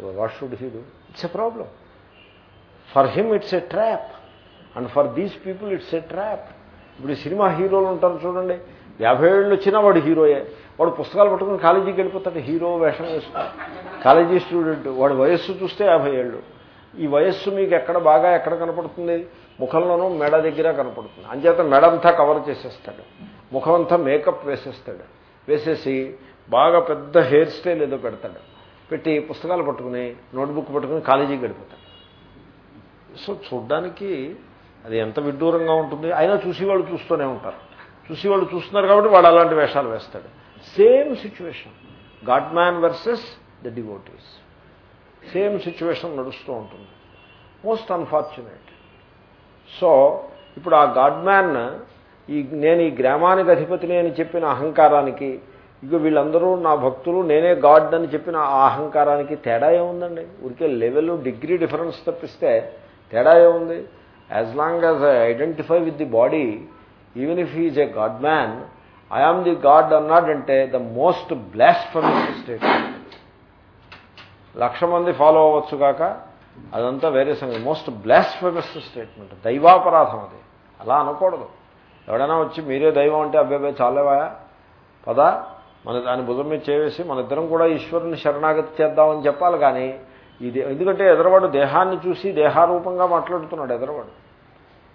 What should he do? It's a problem. For him it's a trap. And for these people it's a trap. ఇప్పుడు cinema హీరోలు ఉంటారు చూడండి. యాభై ఏళ్ళు వచ్చినా వాడు హీరోయే. వాడు పుస్తకాలు పట్టుకుని కాలేజీకి వెళ్ళిపోతాడు. హీరో వేషం వేసుకుని. College student. వాడి వయస్సు చూస్తే యాభై ఏళ్ళు. ఈ వయస్సు మీకు ఎక్కడ బాగా ఎక్కడ కనపడుతుంది? ముఖంలోనూ మెడ దగ్గర కనపడుతుంది. అంచేత మెడ అంతా కవర్ చేసేస్తాడు. ముఖం అంతా మేకప్ వేసేస్తాడు. వేసేసి బాగా పెద్ద హెయిర్ స్టైల్ ఏదో పెడతాడు. పెట్టి పుస్తకాలు పట్టుకుని నోట్బుక్ పట్టుకుని కాలేజీకి గడిపోతాడు సో చూడ్డానికి అది ఎంత విడ్డూరంగా ఉంటుంది. అయినా చూసేవాళ్ళు చూస్తూనే ఉంటారు. చూసేవాళ్ళు చూస్తున్నారు కాబట్టి వాడు అలాంటి వేషాలు వేస్తాడు. Same situation godman versus the devotees same situation నడుస్తూ ఉంటుంది. మోస్ట్ అన్ఫార్చునేట్ సో ఇప్పుడు ఆ గాడ్ మ్యాన్ ఈ నేను ఈ గ్రామానికి అధిపతిని అని చెప్పిన అహంకారానికి ఇక వీళ్ళందరూ నా భక్తులు నేనే గాడ్ అని చెప్పిన ఆ అహంకారానికి తేడా ఏముందండి? ఊరికే లెవెల్ డిగ్రీ డిఫరెన్స్ తప్పిస్తే తేడా ఏముంది? As long as I identify with the body even if he's a godman I am the God అన్నాడంటే the most blasphemous state lakh మంది ఫాలో అవ్వచ్చు కాక అదంతా వేరే సంగతి. మోస్ట్ బ్లాస్ఫమస్ స్టేట్మెంట్ దైవాపరాధం అది. అలా అనకూడదు. ఎవడైనా వచ్చి మీరే దైవం అంటే అబ్బాయి చాలేవాయా? పదా. మన దాని భుజం మీద చేవేసి మన ఇద్దరం కూడా ఈశ్వరుని శరణాగతి చేద్దామని చెప్పాలి కానీ ఇది ఎందుకంటే ఎదరవాడు దేహాన్ని చూసి దేహారూపంగా మాట్లాడుతున్నాడు ఎదరవాడు.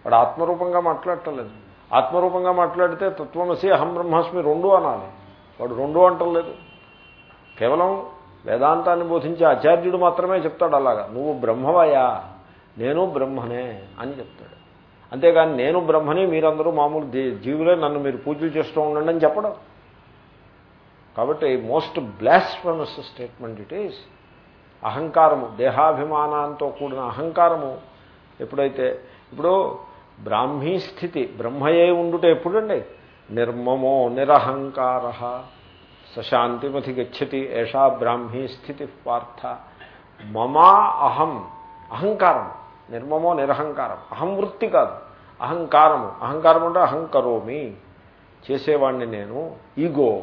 వాడు ఆత్మరూపంగా మాట్లాడటలేదు. ఆత్మరూపంగా మాట్లాడితే తత్వమసి అహం బ్రహ్మాస్మి రెండు అనాలి. వాడు రెండు అంటలేదు. కేవలం వేదాంతాన్ని బోధించే ఆచార్యుడు మాత్రమే చెప్తాడు అలాగా. నువ్వు బ్రహ్మవయా నేను బ్రహ్మనే అని చెప్తాడు. అంతేగాని నేను బ్రహ్మని మీరందరూ మామూలు జీవులే నన్ను మీరు పూజలు చేస్తూ ఉండండి అని చెప్పడం. కాబట్టి most blasphemous statement it is అహంకారము దేహాభిమానంతో కూడిన అహంకారము ఎప్పుడైతే ఇప్పుడు బ్రాహ్మీ స్థితి బ్రహ్మయే ఉండుట ఎప్పుడండి? నిర్మమో నిరహంకార. సశాంతిమతి గచ్చతి ఏషా బ్రాహ్మీ స్థితి పార్థ. మమా అహం అహంకారం నిర్మమో నిరహంకారం అహం వృత్తి కాదు అహంకారము. అహంకారం అంటే అహంకరోమి చేసేవాడిని నేను ఈగో.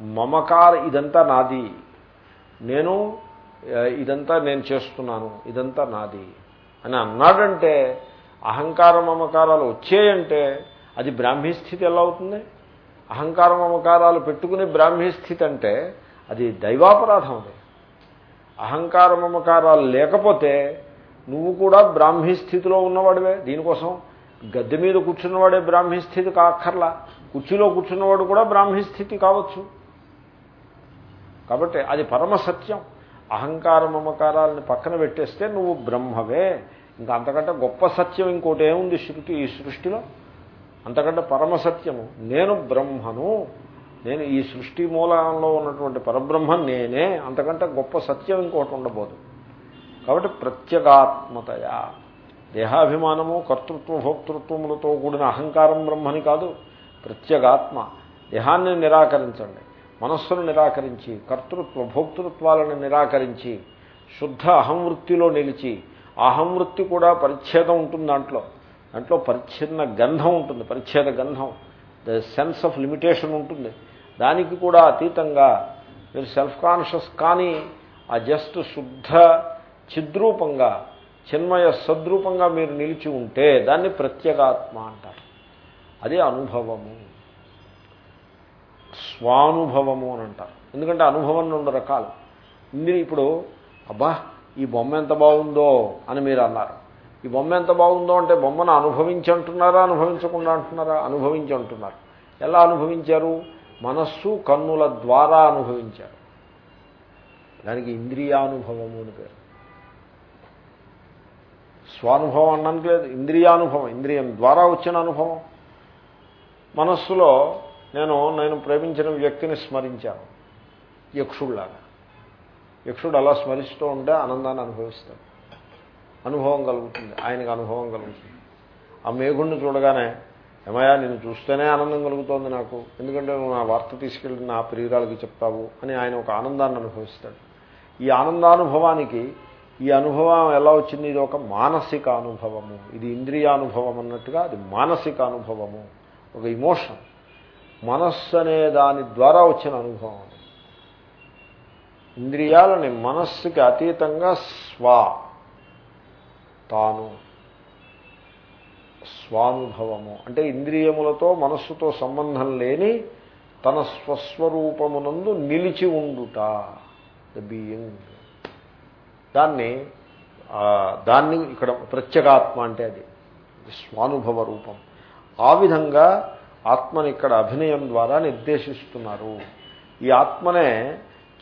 మమకార ఇదంతా నాది. నేను ఇదంతా నేను చేస్తున్నాను ఇదంతా నాది. అని అన్నాడంటే అహంకార మమకారాలు వచ్చాయంటే అది బ్రాహ్మీ స్థితి ఎలా అవుతుంది? అహంకార మమకారాలు పెట్టుకుని బ్రాహ్మీ స్థితి అంటే అది దైవాపరాధం అది. అహంకార మమకారాలు లేకపోతే నువ్వు కూడా బ్రాహ్మీ స్థితిలో ఉన్నవాడివే. దీనికోసం గద్దె మీద కూర్చున్నవాడే బ్రాహ్మీ స్థితి కాక్కర్లా కుర్చీలో కూర్చున్నవాడు కూడా బ్రాహ్మీ స్థితి కావచ్చు. కాబట్టి అది పరమసత్యం. అహంకార మమకారాలని పక్కన పెట్టేస్తే నువ్వు బ్రహ్మవే. ఇంకా అంతకంటే గొప్ప సత్యం ఇంకోటి ఏముంది శృతి ఈ సృష్టిలో? అంతకంటే పరమసత్యము. నేను బ్రహ్మను. నేను ఈ సృష్టి మూలంలో ఉన్నటువంటి పరబ్రహ్మ నేనే. అంతకంటే గొప్ప సత్యం ఇంకోటి ఉండబోదు. కాబట్టి ప్రత్యేగాత్మతయా. దేహాభిమానము కర్తృత్వ భోక్తృత్వములతో కూడిన అహంకారం బ్రహ్మని కాదు. ప్రత్యేగాత్మ. దేహాన్ని నిరాకరించండి. మనస్సును నిరాకరించి కర్తృత్వ భోక్తృత్వాలను నిరాకరించి శుద్ధ అహంవృత్తిలో నిలిచి అహంవృత్తి కూడా పరిచ్ఛేదం ఉంటుంది దాంట్లో. దాంట్లో పరిచ్ఛిన్న గంధం ఉంటుంది పరిచ్ఛేద గంధం. ద సెన్స్ ఆఫ్ లిమిటేషన్ ఉంటుంది. దానికి కూడా అతీతంగా మీరు సెల్ఫ్ కాన్షియస్ కానీ ఆ జస్ట్ శుద్ధ చిద్రూపంగా చిన్మయ సద్రూపంగా మీరు నిలిచి ఉంటే దాన్ని ప్రత్యేగాత్మ అంటారు. అది అనుభవము. స్వానుభవము అని అంటారు. ఎందుకంటే అనుభవం రెండు రకాలు. ఇంద్రి ఇప్పుడు అబ్బా ఈ బొమ్మ ఎంత బాగుందో అని మీరు అన్నారు. ఈ బొమ్మ ఎంత బాగుందో అంటే బొమ్మను అనుభవించి అంటున్నారా అనుభవించకుండా అంటున్నారా? అనుభవించి అంటున్నారు. ఎలా అనుభవించారు? మనస్సు కన్నుల ద్వారా అనుభవించారు. దానికి ఇంద్రియానుభవము అని పేరు. స్వానుభవం అనడానికి లేదు ఇంద్రియానుభవం ఇంద్రియం ద్వారా వచ్చిన అనుభవం. మనస్సులో నేను నేను ప్రేమించిన వ్యక్తిని స్మరించాను. యక్షుడిలాగా యక్షుడు అలా స్మరిస్తూ ఉంటే ఆనందాన్ని అనుభవిస్తాడు. అనుభవం కలుగుతుంది. ఆయనకు అనుభవం కలుగుతుంది. ఆ మేఘుణ్ణి చూడగానే ఏమయ్యా నేను చూస్తేనే ఆనందం కలుగుతోంది నాకు. ఎందుకంటే నువ్వు నా వార్త తీసుకెళ్ళి నా ప్రియురాలకి చెప్తావు అని ఆయన ఒక ఆనందాన్ని అనుభవిస్తాడు. ఈ ఆనందానుభవానికి ఈ అనుభవం ఎలా వచ్చింది? ఇది ఒక మానసిక అనుభవము. ఇది ఇంద్రియానుభవం అన్నట్టుగా అది మానసిక అనుభవము. ఒక ఇమోషన్ మనస్సు అనే దాని ద్వారా వచ్చిన అనుభవం. ఇంద్రియాలని మనస్సుకి అతీతంగా స్వ. తాను స్వానుభవము. అంటే ఇంద్రియములతో మనస్సుతో సంబంధం లేని తన స్వస్వరూపమునందు నిలిచి ఉండుట. ద బీయింగ్ దాన్ని దాన్ని ఇక్కడ ప్రత్యేగాత్మ అంటే అది. స్వానుభవ రూపం. ఆ విధంగా ఆత్మని ఇక్కడ అభినయం ద్వారా నిర్దేశిస్తున్నారు. ఈ ఆత్మనే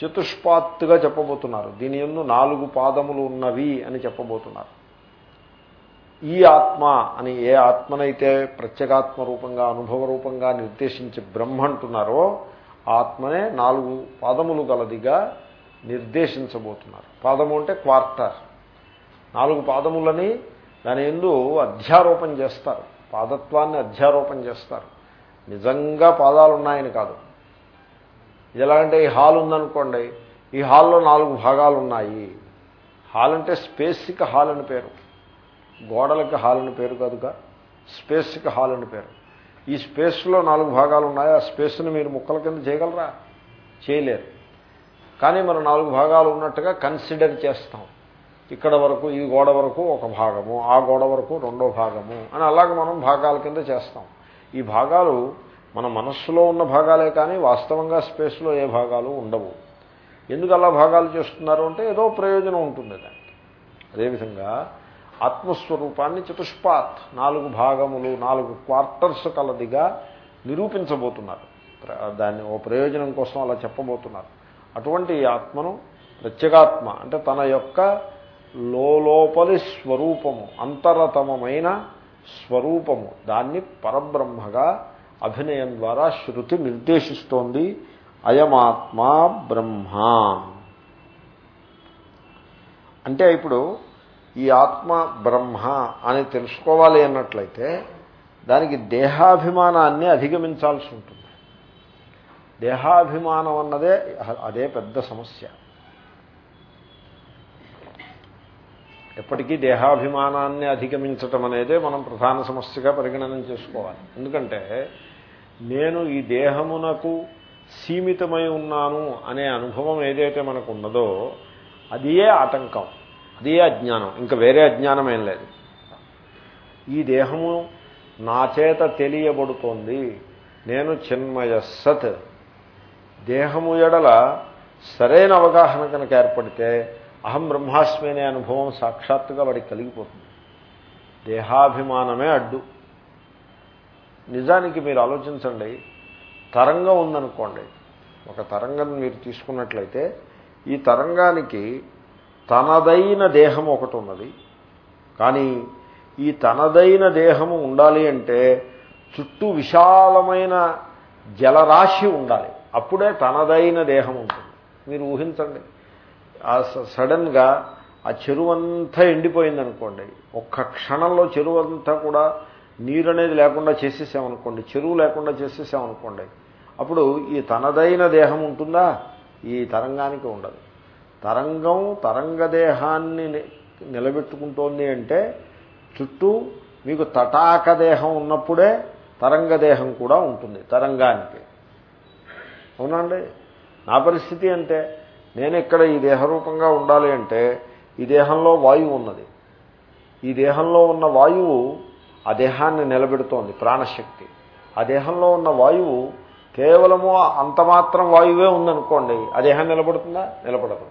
చతుష్పాత్తుగా చెప్పబోతున్నారు. దీని ఎందు నాలుగు పాదములు ఉన్నవి అని చెప్పబోతున్నారు. ఈ ఆత్మ అని ఏ ఆత్మనైతే ప్రత్యేగాత్మ రూపంగా అనుభవ రూపంగా నిర్దేశించి బ్రహ్మ అంటున్నారో ఆత్మనే నాలుగు పాదములు గలదిగా నిర్దేశించబోతున్నారు. పాదము అంటే క్వార్టర్. నాలుగు పాదములని దాని ఎందు అధ్యారోపణ చేస్తారు. పాదత్వాన్ని అధ్యారోపణ చేస్తారు. నిజంగా పాదాలు ఉన్నాయని కాదు. ఇది ఎలాగంటే ఈ హాల్ ఉందనుకోండి ఈ హాల్లో నాలుగు భాగాలు ఉన్నాయి హాల్ అంటే స్పేసిక్ హాల్ అని పేరు. గోడలకి హాల్ అని పేరు కాదుగా స్పేస్కి హాల్ అని పేరు. ఈ స్పేస్లో నాలుగు భాగాలు ఉన్నాయి ఆ స్పేస్ని మీరు ముక్కల కింద చేయగలరా? చేయలేరు. కానీ మనం నాలుగు భాగాలు ఉన్నట్టుగా కన్సిడర్ చేస్తాం. ఇక్కడ వరకు ఈ గోడ వరకు ఒక భాగము ఆ గోడ వరకు రెండో భాగము అని అలాగే మనం భాగాల కింద చేస్తాం. ఈ భాగాలు మన మనస్సులో ఉన్న భాగాలే కానీ వాస్తవంగా స్పేస్లో ఏ భాగాలు ఉండవు. ఎందుకు అలా భాగాలు చేస్తున్నారు అంటే ఏదో ప్రయోజనం ఉంటుంది దానికి. అదేవిధంగా ఆత్మస్వరూపాన్ని చతుష్పాత్ నాలుగు భాగములు నాలుగు క్వార్టర్స్ కలదిగా నిరూపించబోతున్నారు. దాన్ని ఓ ప్రయోజనం కోసం అలా చెప్పబోతున్నారు. అటువంటి ఆత్మను ప్రత్యేగాత్మ అంటే తన యొక్క లోపలి స్వరూపము అంతరతమమైన స్వరూపము. దాన్ని పరబ్రహ్మగా అభినయం ద్వారా శృతి నిర్దేశిస్తోంది. అయమాత్మా బ్రహ్మ. అంటే ఇప్పుడు ఈ ఆత్మ బ్రహ్మ అని తెలుసుకోవాలి అన్నట్లయితే దానికి దేహాభిమానాన్ని అధిగమించాల్సి ఉంటుంది. దేహాభిమానం అన్నదే అదే పెద్ద సమస్య. ఎప్పటికీ దేహాభిమానాన్ని అధిగమించటం అనేదే మనం ప్రధాన సమస్యగా పరిగణన చేసుకోవాలి. ఎందుకంటే నేను ఈ దేహమునకు సీమితమై ఉన్నాను అనే అనుభవం ఏదైతే మనకు ఉన్నదో అదియే ఆటంకం అదే అజ్ఞానం ఇంకా వేరే అజ్ఞానం ఏం లేదు. ఈ దేహము నా చేత తెలియబడుతోంది. నేను చిన్మయ సత్. దేహము ఎడల సరైన అవగాహన కనుక ఏర్పడితే అహం బ్రహ్మాస్మి అనే అనుభవం సాక్షాత్తుగా వాడికి కలిగిపోతుంది. దేహాభిమానమే అడ్డు. నిజానికి మీరు ఆలోచించండి తరంగం ఉందనుకోండి ఒక తరంగం మీరు తీసుకున్నట్లయితే ఈ తరంగానికి తనదైన దేహం ఒకటి ఉన్నది. కానీ ఈ తనదైన దేహము ఉండాలి అంటే చుట్టూ విశాలమైన జలరాశి ఉండాలి. అప్పుడే తనదైన దేహం ఉంటుంది. మీరు ఊహించండి. సడన్గా ఆ చెరువంతా ఎండిపోయిందనుకోండి. ఎండిపోయింది అనుకోండి ఒక్క క్షణంలో చెరువు అంతా కూడా నీరు అనేది లేకుండా చేసేసామనుకోండి చెరువు లేకుండా చేసేసామనుకోండి అప్పుడు ఈ తనదైన దేహం ఉంటుందా? ఈ తరంగానికి ఉండదు. తరంగం తరంగదేహాన్ని నిలబెట్టుకుంటోంది అంటే చుట్టూ మీకు తటాక దేహం ఉన్నప్పుడే తరంగదేహం కూడా ఉంటుంది తరంగానికి. అవునండి నా పరిస్థితి అంటే నేను ఇక్కడ ఈ దేహరూపంగా ఉండాలి అంటే ఈ దేహంలో వాయువు ఉన్నది. ఈ దేహంలో ఉన్న వాయువు ఆ దేహాన్ని నిలబెడుతోంది ప్రాణశక్తి. ఆ దేహంలో ఉన్న వాయువు కేవలము అంత మాత్రం వాయువే ఉందనుకోండి ఆ దేహం నిలబడుతుందా? నిలబడదు.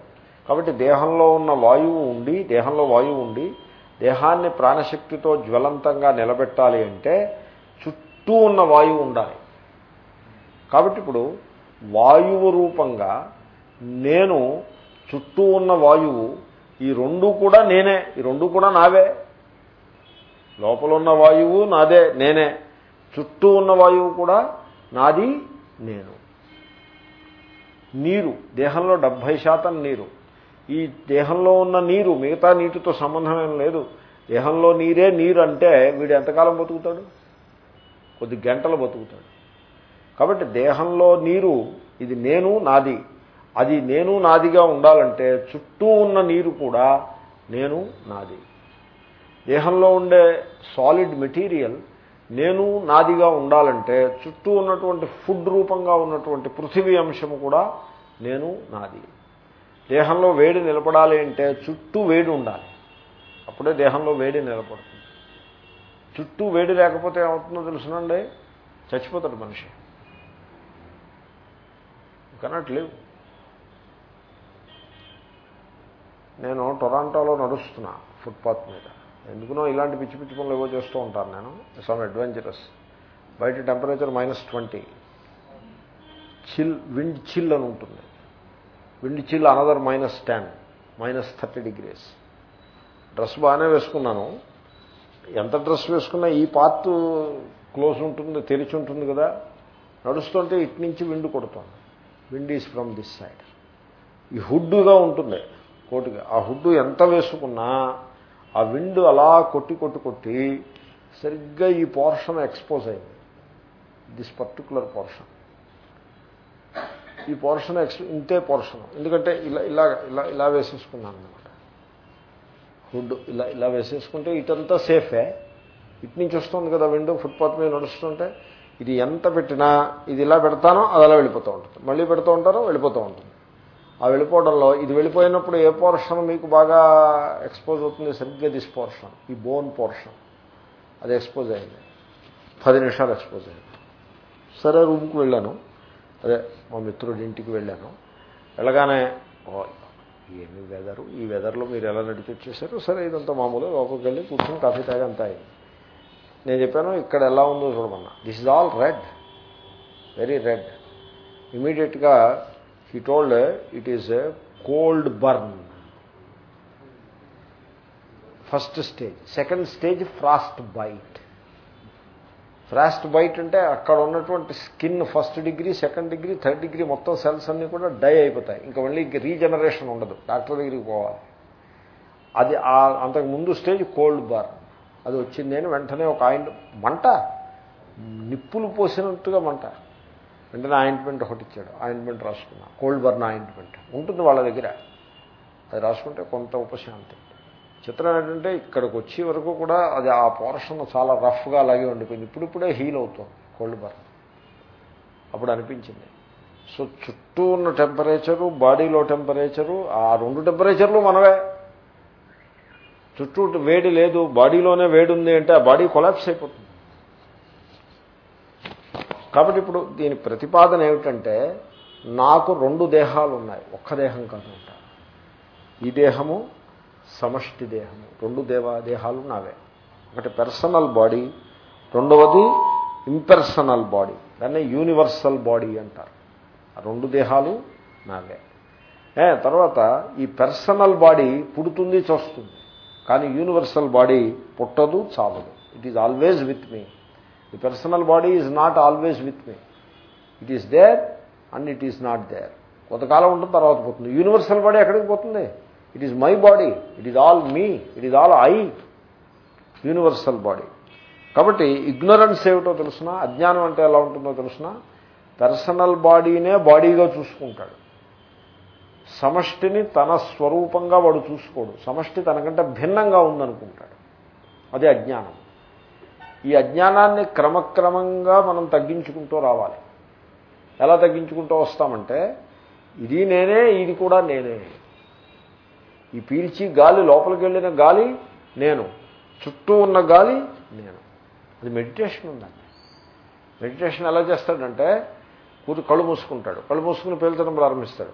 కాబట్టి దేహంలో ఉన్న వాయువు ఉండి దేహంలో వాయువు ఉండి దేహాన్ని ప్రాణశక్తితో జ్వలంతంగా నిలబెట్టాలి అంటే చుట్టూ ఉన్న వాయువు ఉండాలి. కాబట్టి ఇప్పుడు వాయువు రూపంగా నేను చుట్టూ ఉన్న వాయువు ఈ రెండు కూడా నేనే ఈ రెండు కూడా నావే. లోపల ఉన్న వాయువు నాదే నేనే. చుట్టూ ఉన్న వాయువు కూడా నాది నేను. నీరు దేహంలో డెబ్భై శాతం నీరు. ఈ దేహంలో ఉన్న నీరు మిగతా నీటితో సంబంధం ఏం లేదు. దేహంలో నీరే నీరు అంటే వీడు ఎంతకాలం బతుకుతాడు? కొద్ది గంటలు బతుకుతాడు. కాబట్టి దేహంలో నీరు ఇది నేను నాది. అది నేను నాదిగా ఉండాలంటే చుట్టూ ఉన్న నీరు కూడా నేను నాది. దేహంలో ఉండే సాలిడ్ మెటీరియల్ నేను నాదిగా ఉండాలంటే చుట్టూ ఉన్నటువంటి ఫుడ్ రూపంగా ఉన్నటువంటి పృథివీ అంశము కూడా నేను నాది. దేహంలో వేడి నిలబడాలి అంటే చుట్టూ వేడి ఉండాలి. అప్పుడే దేహంలో వేడి నిలబడుతుంది. చుట్టూ వేడి లేకపోతే ఏమవుతుందో తెలుసునండి? చచ్చిపోతాడు మనిషి. కెనాట్ నేను టొరాంటోలో నడుస్తున్నా ఫుట్పాత్ మీద. ఎందుకునో ఇలాంటి పిచ్చి పిచ్చి పనులు ఏవో చేస్తూ ఉంటాను నేను. సమ్ అడ్వెంచరస్ బయట temperature minus twenty chill wind chill అని ఉంటుంది. Wind chill another minus ten minus thirty degrees dress బాగానే వేసుకున్నాను. ఎంత డ్రెస్ వేసుకున్నా ఈ పార్ట్ క్లోజ్ ఉంటుంది తెరిచి ఉంటుంది కదా. నడుస్తుంటే ఇటు నుంచి విండ్ కొడుతుంది. Wind is from this side ఈ హుడ్డుగా ఉంటుంది. కోటుగా. ఆ హుడ్డు ఎంత వేసుకున్నా ఆ విండ్ అలా కొట్టి కొట్టి కొట్టి సరిగ్గా ఈ పోర్షన్ ఎక్స్పోజ్ అయింది. This particular portion. ఈ పోర్షన్ ఎక్స్ ఇంతే పోర్షన్. ఎందుకంటే ఇలా ఇలా ఇలా ఇలా వేసేసుకున్నాను అనమాట హుడ్ ఇలా ఇలా వేసేసుకుంటే ఇటంతా సేఫే. ఇటు నుంచి వస్తుంది కదా విండో ఫుట్పాత్ మీద నడుస్తుంటే ఇది ఎంత పెట్టినా ఇది ఇలా పెడతానో అది అలా వెళ్ళిపోతూ ఉంటుంది. మళ్ళీ పెడుతూ ఉంటారో వెళ్ళిపోతూ ఉంటుంది. ఆ వెళ్ళిపోవడంలో ఇది వెళ్ళిపోయినప్పుడు ఏ పోర్షన్ మీకు బాగా ఎక్స్పోజ్ అవుతుంది? సరిగ్గా దిస్ పోర్షన్ ఈ బోన్ పోర్షన్. అది ఎక్స్పోజ్ అయింది. పది నిమిషాలు ఎక్స్పోజ్ అయింది. సరే రూమ్కి వెళ్ళాను. అదే మా మిత్రుడి ఇంటికి వెళ్ళాను. వెళ్ళగానే ఏమి వెదరు ఈ వెదర్లో మీరు ఎలా నడిపించేశారు సరే ఇదంతా మామూలు లోపలికి వెళ్ళి కూర్చొని కాఫీ తాగి అంతా అయింది. నేను చెప్పాను ఇక్కడ ఎలా ఉందో చూడమన్నా. This is all red very red ఇమీడియట్గా he told it is cold burn first stage second stage frost bite frost bite అంటే అక్కడ ఉన్నటువంటి skin first degree second degree third degree మొత్తం సెల్స్ అన్నీ కూడా డై అయిపోతాయి. ఇంకా మళ్ళీ రీజనరేషన్ ఉండదు. డాక్టర్ దగ్గరికి పోవాలి. అది అంతకు ముందు స్టేజ్ కోల్డ్ బర్న్ అది వచ్చింది అని వెంటనే ఒక ఆయన మంట నిప్పులు పోసినట్టుగా మంట. వెంటనే ఆయింట్మెంట్ ఒకటి ఇచ్చాడు. ఆయింట్మెంట్ రాసుకున్నా. కోల్డ్ బర్న్ ఆయింట్మెంట్ ఉంటుంది వాళ్ళ దగ్గర. అది రాసుకుంటే కొంత ఉపశాంతి. చిత్రం ఏంటంటే ఇక్కడికి వచ్చే వరకు కూడా అది ఆ పోర్షన్ చాలా రఫ్గా అలాగే ఉండిపోయింది. ఇప్పుడిప్పుడే హీల్ అవుతుంది కోల్డ్ బర్న్. అప్పుడు అనిపించింది. సో చుట్టూ ఉన్న టెంపరేచరు బాడీలో టెంపరేచరు ఆ రెండు టెంపరేచర్లు మనవే. చుట్టూ వేడి లేదు బాడీలోనే వేడి ఉంది అంటే ఆ బాడీ కొలాప్స్ అయిపోతుంది. కాబట్టి ఇప్పుడు దీని ప్రతిపాదన ఏమిటంటే నాకు రెండు దేహాలు ఉన్నాయి ఒక్క దేహం కాదు ఈ దేహము సమష్టి దేహము. రెండు దేవ దేహాలు నావే. ఒకటి పర్సనల్ బాడీ రెండవది ఇంపెర్సనల్ బాడీ దాన్ని యూనివర్సల్ బాడీ అంటారు. రెండు దేహాలు నావే. తర్వాత ఈ పర్సనల్ బాడీ పుడుతుంది చూస్తుంది. కానీ యూనివర్సల్ బాడీ పుట్టదు చావదు. It is always with me the personal body is not always with me it is there and it is not there కొంతకాలం ఉంటుంది తర్వాత పోతుంది. యూనివర్సల్ బాడీ ఎక్కడికి పోతుంది? It is my body it is all me it is all I universal body కాబట్టి ignorance ఏమిటో తెలుసిన? అజ్ఞానం అంటే ఎలా ఉంటుందో తెలుసిన? పర్సనల్ బాడీనే బాడీగా చూసుకుంటాడు. సమష్టిని తన స్వరూపంగా వాడు చూసుకోడు. సమష్టి తనకంటే భిన్నంగా ఉందనుకుంటాడు. అదే అజ్ఞానం. ఈ అజ్ఞానాన్ని క్రమక్రమంగా మనం తగ్గించుకుంటూ రావాలి. ఎలా తగ్గించుకుంటూ వస్తామంటే ఇది నేనే ఇది కూడా నేనే. ఈ పీల్చి గాలి లోపలికి వెళ్ళిన గాలి నేను. చుట్టూ ఉన్న గాలి నేను. అది మెడిటేషన్ ఉందండి. మెడిటేషన్ ఎలా చేస్తాడంటే కూతు కళ్ళు మూసుకుంటాడు. కళ్ళు మూసుకుని పీల్చడం ప్రారంభిస్తాడు.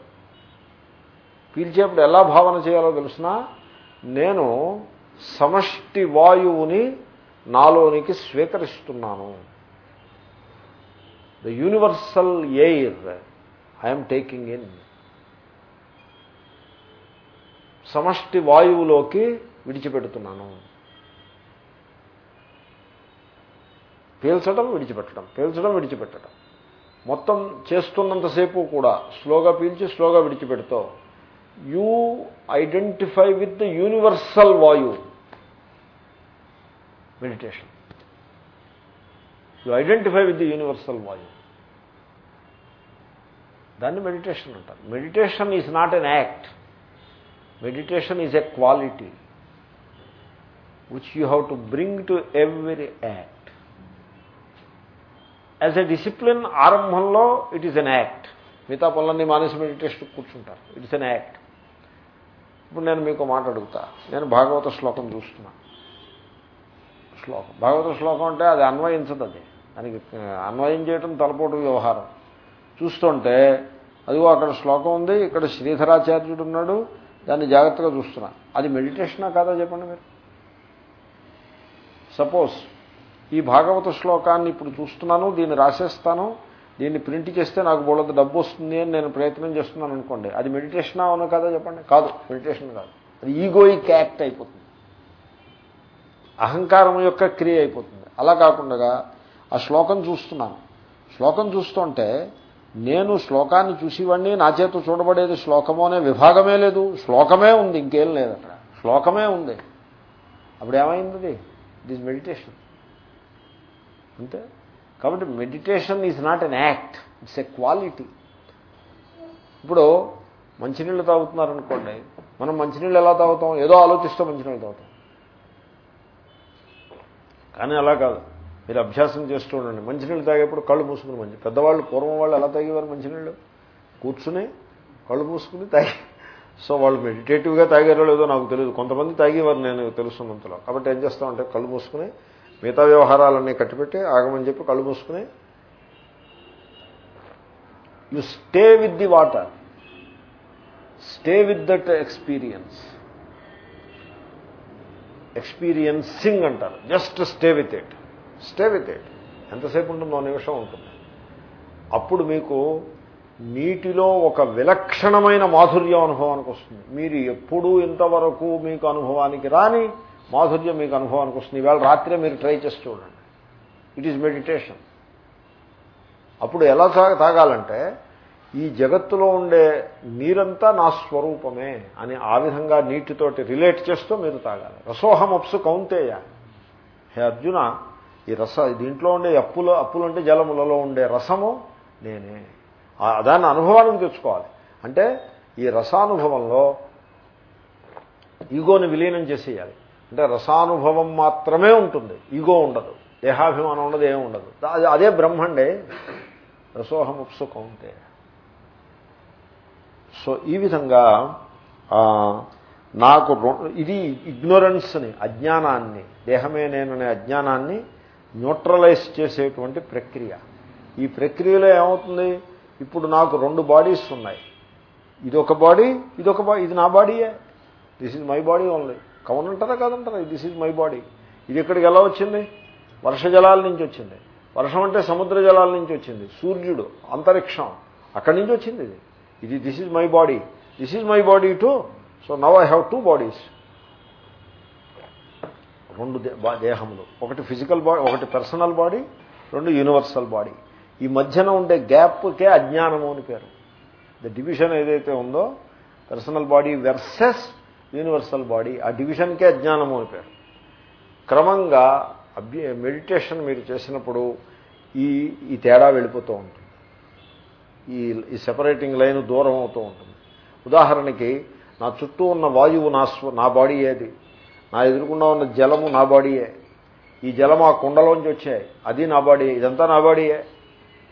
పీల్చేప్పుడు ఎలా భావన చేయాలో తెలిసినా నేను సమష్టి వాయువుని నాలోనికి స్వీకరిస్తున్నాను. The universal air I'm taking in సమష్టి వాయువులోకి విడిచిపెడుతున్నాను. పీల్చడం విడిచిపెట్టడం పీల్చడం విడిచిపెట్టడం. మొత్తం చేస్తున్నంతసేపు కూడా స్లోగా పీల్చి స్లోగా విడిచిపెడుతూ you identify with the universal వాయువు. Meditation you identify with the universal వాయు దాన్ని మెడిటేషన్ అంటారు. Meditation is not an act meditation is a quality which you have to bring to every act as a discipline ఆరంభంలో it is an act మిగతా పనులన్నీ మానేసి meditation కూర్చుంటారు. It's an act ఇప్పుడు నేను మీకు మాట అడుగుతా. నేను భాగవత శ్లోకం చూస్తున్నాను శ్లోకం. భాగవత శ్లోకం అంటే అది అన్వయించదు అది. దానికి అన్వయం చేయటం తలపోటు వ్యవహారం. చూస్తుంటే అదిగో అక్కడ శ్లోకం ఉంది ఇక్కడ శ్రీధరాచార్యుడు ఉన్నాడు దాన్ని జాగ్రత్తగా చూస్తున్నా. అది మెడిటేషనా కాదా చెప్పండి మీరు? సపోజ్ ఈ భాగవత శ్లోకాన్ని ఇప్పుడు చూస్తున్నాను దీన్ని రాసేస్తాను దీన్ని ప్రింట్ చేస్తే నాకు బోళ్ళంత డబ్బు వస్తుంది అని నేను ప్రయత్నం చేస్తున్నాను అనుకోండి అది మెడిటేషన్ అవును కదా చెప్పండి? కాదు మెడిటేషన్ కాదు. అది ఈగోయిక్ యాక్ట్ అయిపోతుంది. అహంకారం యొక్క క్రియ అయిపోతుంది. అలా కాకుండా ఆ శ్లోకం చూస్తున్నాను. శ్లోకం చూస్తుంటే నేను శ్లోకాన్ని చూసేవాడిని నా చేత చూడబడేది శ్లోకము అనే విభాగమే లేదు. శ్లోకమే ఉంది ఇంకేం లేదు అక్కడ శ్లోకమే ఉంది. అప్పుడు ఏమైంది ఇట్ ఈజ్ మెడిటేషన్ అంతే? కాబట్టి meditation is not an act it's a quality ఇప్పుడు మంచినీళ్ళు తాగుతున్నారనుకోండి మనం మంచినీళ్ళు ఎలా తాగుతాం? ఏదో ఆలోచిస్తూ మంచినీళ్ళు తాగుతాం. కానీ అలా కాదు. మీరు అభ్యాసం చేస్తూ ఉండండి మంచినీళ్ళు తాగేప్పుడు కళ్ళు మూసుకుని మంచి పెద్దవాళ్ళు పూర్వం వాళ్ళు ఎలా తాగేవారు మంచినీళ్ళు? కూర్చుని కళ్ళు మూసుకుని తాగి సో వాళ్ళు మెడిటేటివ్గా తాగారో లేదో నాకు తెలియదు కొంతమంది తాగేవారు నేను తెలుసున్నంతలో. కాబట్టి ఏం చేస్తామంటే కళ్ళు మూసుకుని మిగతా వ్యవహారాలన్నీ కట్టిపెట్టి ఆగమని చెప్పి కళ్ళు మూసుకుని you stay with the water. Stay with that experience. Experiencing అంటారు. Just stay with it. Stay with it. ఎంతసేపు ఉంటుందో? నిమిషం ఉంటుంది. అప్పుడు మీకు నీటిలో ఒక విలక్షణమైన మాధుర్యం అనుభవానికి వస్తుంది. మీరు ఎప్పుడూ ఇంతవరకు మీకు అనుభవానికి రాని మాధుర్యం మీకు అనుభవానికి వస్తుంది. ఈవేళ రాత్రే మీరు ట్రై చేసి చూడండి. ఇట్ ఈజ్ మెడిటేషన్ అప్పుడు ఎలా తాగాలంటే ఈ జగత్తులో ఉండే నీరంతా నా స్వరూపమే అని ఆ విధంగా నీటితోటి రిలేట్ చేస్తూ మీరు తాగాలి. రసోహం అప్సు కౌంతేయ. హే అర్జున ఈ రస దీంట్లో ఉండే అప్పులు అప్పులు అంటే జలములలో ఉండే రసము నేనే. దాన్ని అనుభవానికి తెచ్చుకోవాలి. అంటే ఈ రసానుభవంలో ఈగోని విలీనం చేసేయాలి. అంటే రసానుభవం మాత్రమే ఉంటుంది. ఈగో ఉండదు. దేహాభిమానం ఉండదు ఏమి ఉండదు. అదే బ్రహ్మండే రసోహం కౌంతేయ. సో ఈ విధంగా నాకు ఇది ఇగ్నోరెన్స్ని అజ్ఞానాన్ని దేహమే నేననే అజ్ఞానాన్ని న్యూట్రలైజ్ చేసేటువంటి ప్రక్రియ. ఈ ప్రక్రియలో ఏమవుతుంది? ఇప్పుడు నాకు రెండు బాడీస్ ఉన్నాయి. ఇదొక బాడీ ఇదొక బాడీ ఇది నా బాడీయే. This is my body only కవునంటారా కాదంటారా? దిస్ ఈజ్ మై బాడీ ఇది ఎక్కడికి ఎలా వచ్చింది? వర్ష జలాల నుంచి వచ్చింది. వర్షం అంటే సముద్ర జలాల నుంచి వచ్చింది. సూర్యుడు అంతరిక్షం. అక్కడి నుంచి వచ్చింది ఇది. ఇది this is my body this is my body too so now I have two bodies రెండు దేహములు. ఒకటి ఫిజికల్ బాడీ ఒకటి పర్సనల్ బాడీ రెండు యూనివర్సల్ బాడీ ఈ మధ్యన ఉండే గ్యాప్కే అజ్ఞానము అని పేరు. ద డివిజన్ ఏదైతే ఉందో personal body versus universal body ఆ డివిజన్కే అజ్ఞానము అని పేరు. క్రమంగా మెడిటేషన్ మీరు చేసినప్పుడు ఈ ఈ తేడా వెళ్ళిపోతూ ఉంటుంది. ఈ ఈ సెపరేటింగ్ లైన్ దూరం అవుతూ ఉంటుంది. ఉదాహరణకి నా చుట్టూ ఉన్న వాయువు నా నా బాడీ ఏది నా ఎదురుకుండా ఉన్న జలము నా బాడీయే. ఈ జలం ఆ కుండలోంచి వచ్చాయి. అది నా బాడీ ఇదంతా నా బాడీయే.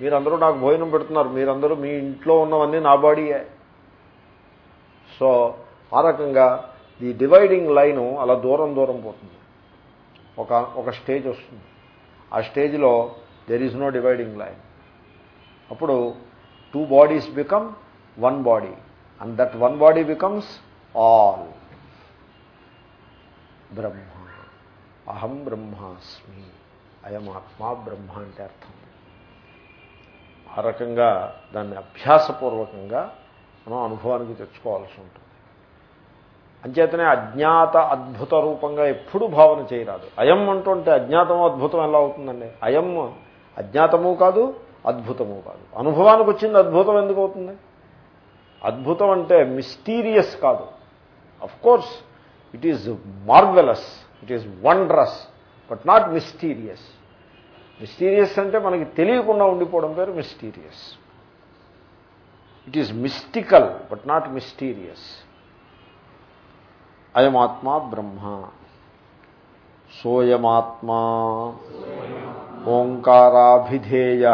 మీరందరూ నాకు భోజనం పెడుతున్నారు. మీరందరూ మీ ఇంట్లో ఉన్నవన్నీ నా బాడీయే. సో ఆ రకంగా ది డివైడింగ్ లైను అలా దూరం దూరం పోతుంది. ఒక ఒక స్టేజ్ వస్తుంది. ఆ స్టేజ్లో there is no dividing line. అప్పుడు two bodies become one body and that one body becomes all బ్రహ్మ అహం బ్రహ్మాస్మి అయం ఆత్మా బ్రహ్మ అంటే అర్థం. ఆ రకంగా దాన్ని అభ్యాసపూర్వకంగా మనం అనుభవానికి తెచ్చుకోవాల్సి ఉంటుంది. అంచేతనే అజ్ఞాత అద్భుత రూపంగా ఎప్పుడూ భావన చేయరాదు. అయం అంటుంటే అజ్ఞాతము అద్భుతం ఎలా అవుతుందండి? అయం అజ్ఞాతము కాదు అద్భుతము కాదు. అనుభవానికి వచ్చింది అద్భుతం ఎందుకు అవుతుంది? అద్భుతం అంటే మిస్టీరియస్ కాదు. Of course it is marvellous it is wondrous but not mysterious mysterious అంటే మనకి తెలియకుండా ఉండిపోవడం పేరు mysterious it is mystical but not mysterious అయమాత్మా బ్రహ్మ. సోయమాత్మా. ఓంకారాభిధేయ.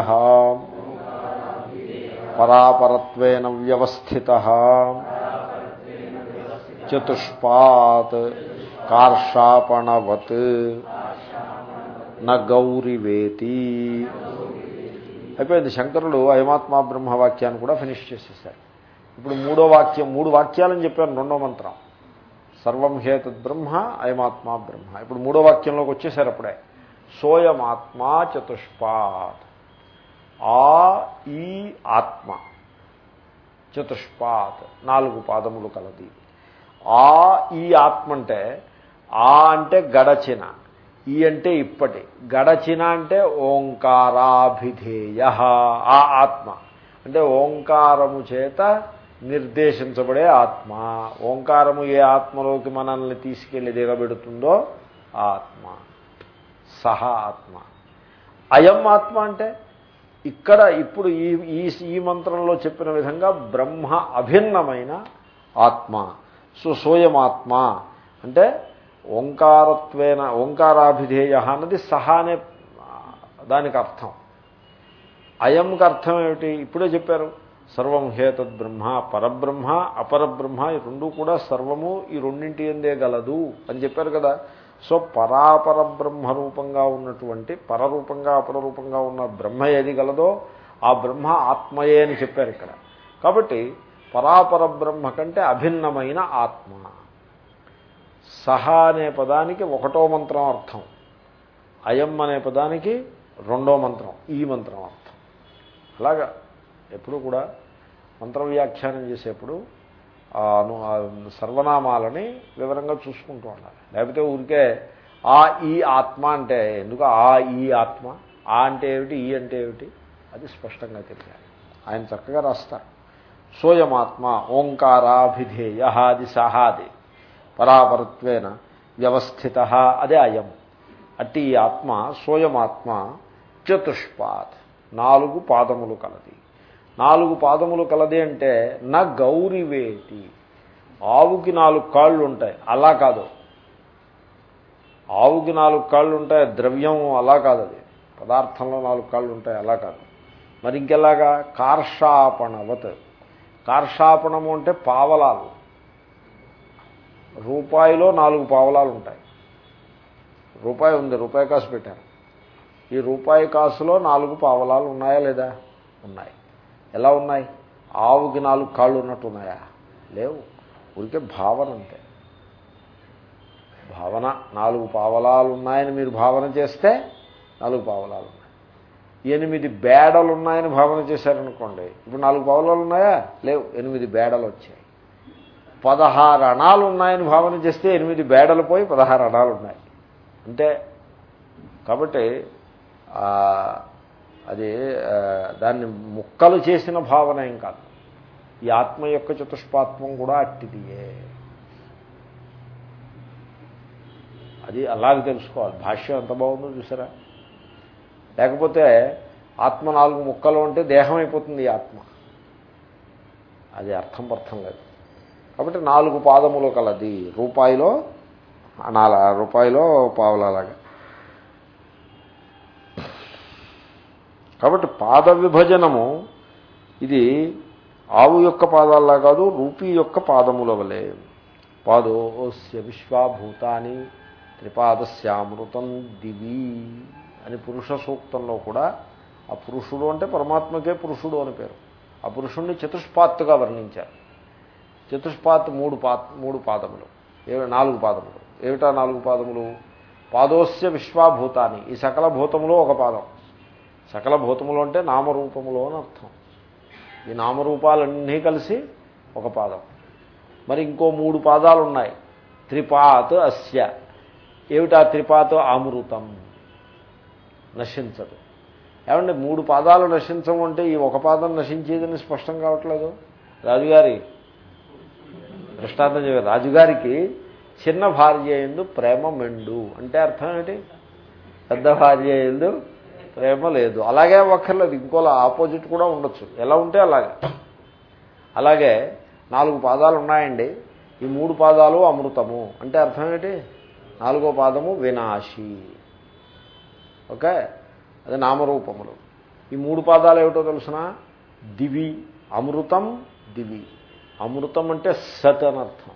పరాపరత్వేన వ్యవస్థిత. చతుష్పాత్ కార్షాపణవత్ న గౌరివేతి. అయిపోయింది. శంకరులు అయమాత్మా బ్రహ్మ వాక్యాన్ని కూడా ఫినిష్ చేసేసారు ఇప్పుడు మూడో వాక్యం మూడు వాక్యాలని చెప్పాను రెండో మంత్రం. సర్వం హేతద్ బ్రహ్మ అయమాత్మా బ్రహ్మ. ఇప్పుడు మూడో వాక్యంలోకి వచ్చేసారు అప్పుడే. సోయమాత్మా చతుష్పాత్. ఆ ఈ ఆత్మ. చతుష్పాత్. నాలుగు పాదములు కలది. ఆ ఈ ఆత్మ అంటే ఆ అంటే గడచిన. ఈ అంటే ఇప్పటి. గడచిన అంటే ఓంకారాభిధేయ. ఆ ఆత్మ. అంటే ఓంకారము చేత నిర్దేశించబడే ఆత్మ. ఓంకారము ఏ ఆత్మలోకి మనల్ని తీసుకెళ్ళి దిగబెడుతుందో ఆత్మ. సహ ఆత్మ. అయం ఆత్మ అంటే ఇక్కడ ఇప్పుడు ఈ ఈ ఈ మంత్రంలో చెప్పిన విధంగా బ్రహ్మ అభిన్నమైన ఆత్మ. సో సోయమాత్మ అంటే ఓంకారత్వేన ఓంకారాభిధేయ అన్నది సహా అనే దానికి అర్థం. అయంకి అర్థం ఏమిటి? ఇప్పుడే చెప్పారు. సర్వం హేతద్ బ్రహ్మ పరబ్రహ్మ అపరబ్రహ్మ ఈ రెండు కూడా సర్వము ఈ రెండింటి ఎందే గలదు అని చెప్పారు కదా. సో పరాపర బ్రహ్మ రూపంగా ఉన్నటువంటి పరరూపంగా అపరరూపంగా ఉన్న బ్రహ్మ ఏది గలదో ఆ బ్రహ్మ ఆత్మయే అని చెప్పారు ఇక్కడ. కాబట్టి పరాపర బ్రహ్మ కంటే అభిన్నమైన ఆత్మ. సహ అనే పదానికి ఒకటో మంత్రం అర్థం. అయం అనే పదానికి రెండో మంత్రం ఈ మంత్రం అర్థం. అలాగా ఎప్పుడు కూడా మంత్ర వ్యాఖ్యానం చేసేప్పుడు సర్వనామాలని వివరంగా చూసుకుంటూ ఉండాలి. లేకపోతే ఊరికే ఆ ఈ ఆత్మ అంటే ఎందుకు ఆ ఈ ఆత్మ? ఆ అంటే ఏమిటి? ఈ అంటే ఏమిటి? అది స్పష్టంగా తెలియాలి. ఆయన చక్కగా రాస్తారు. సోయమాత్మ ఓంకారాభిధేయ అది సహాది పరాపరత్వేన వ్యవస్థిత అదే అయం. అట్టి ఈ ఆత్మ సోయమాత్మ చతుష్పాత్. నాలుగు పాదములు కలది. నాలుగు పాదములు కలది అంటే నా గౌరివేటి. ఆవుకి నాలుగు కాళ్ళు ఉంటాయి అలా కాదు. ఆవుకి నాలుగు కాళ్ళు ఉంటాయి ద్రవ్యం అలా కాదు అది. పదార్థంలో నాలుగు కాళ్ళు ఉంటాయి అలా కాదు. మరి ఇంకెలాగా? కార్షాపణవత్. కార్షాపణము అంటే పావలాలు. రూపాయిలో నాలుగు పావలాలు ఉంటాయి. రూపాయి ఉంది రూపాయి కాసు పెట్టారు ఈ రూపాయి కాసులో నాలుగు పావలాలు ఉన్నాయా లేదా? ఉన్నాయి. ఎలా ఉన్నాయి? ఆవుకి నాలుగు కాళ్ళు ఉన్నట్టు ఉన్నాయా? లేవు. ఊరికే భావన అంతే. భావన నాలుగు పావలాలు ఉన్నాయని మీరు భావన చేస్తే నాలుగు పావలాలు ఉన్నాయి. ఎనిమిది బేడలు ఉన్నాయని భావన చేశారనుకోండి ఇప్పుడు నాలుగు పావలాలు ఉన్నాయా? లేవు. ఎనిమిది బేడలు వచ్చాయి. పదహారు అణాలు ఉన్నాయని భావన చేస్తే ఎనిమిది బేడలు పోయి పదహారు అణాలు ఉన్నాయి. అంటే కాబట్టి అది దాన్ని ముక్కలు చేసిన భావన ఏం కాదు. ఈ ఆత్మ యొక్క చతుష్పాత్వం కూడా అట్టిదియే. అది అలాగే తెలుసుకోవాలి. భాష్యం ఎంత బాగుందో చూసారా? లేకపోతే ఆత్మ నాలుగు ముక్కలు ఉంటే దేహం అయిపోతుంది ఈ ఆత్మ. అది అర్థం అర్థం లేదు. కాబట్టి నాలుగు పాదములు కలది రూపాయిలో రూపాయలో రూపాయిలో పావులలాగా. కాబట్టి పాద విభజనము ఇది ఆవు యొక్క పాదాల్లా కాదు రూపీ యొక్క పాదముల వలె. పాదోస్య విశ్వాభూతాని త్రిపాదస్యామృతం దివి అని పురుష సూక్తంలో కూడా ఆ పురుషుడు అంటే పరమాత్మకే పురుషుడు అని పేరు. ఆ పురుషుణ్ణి చతుష్పాత్తుగా వర్ణించారు. చతుష్పాత్ మూడు పా మూడు పాదములు. ఏ నాలుగు పాదములు. ఏమిటా నాలుగు పాదములు? పాదోస్య విశ్వాభూతాన్ని ఈ సకల భూతములో ఒక పాదం. సకల భూతములు అంటే నామరూపములు అని అర్థం. ఈ నామరూపాలన్నీ కలిసి ఒక పాదం. మరి ఇంకో మూడు పాదాలు ఉన్నాయి త్రిపాత్ అస్య. ఏమిటా త్రిపాత్? ఆమృతం నశించదు. ఏమంటే మూడు పాదాలు నశించము అంటే ఈ ఒక పాదం నశించేదని స్పష్టం కావట్లేదు? రాజుగారి దృష్టాంతం చెప్పారు. రాజుగారికి చిన్న భార్య ఎందు ప్రేమ మెండు. అంటే అర్థం ఏంటి పెద్ద భార్య ఎందు ప్రేమ లేదు. అలాగే ఒక్కర్లేదు. ఇంకోలా ఆపోజిట్ కూడా ఉండొచ్చు. ఎలా ఉంటే అలాగే. అలాగే నాలుగు పాదాలు ఉన్నాయండి. ఈ మూడు పాదాలు అమృతము. అంటే అర్థం ఏంటి? నాలుగో పాదము వినాశి. ఓకే? అది నామరూపములు. ఈ మూడు పాదాలు ఏమిటో తెలుసిన? దివి అమృతం దివి. అమృతం అంటే సత్ అనర్థం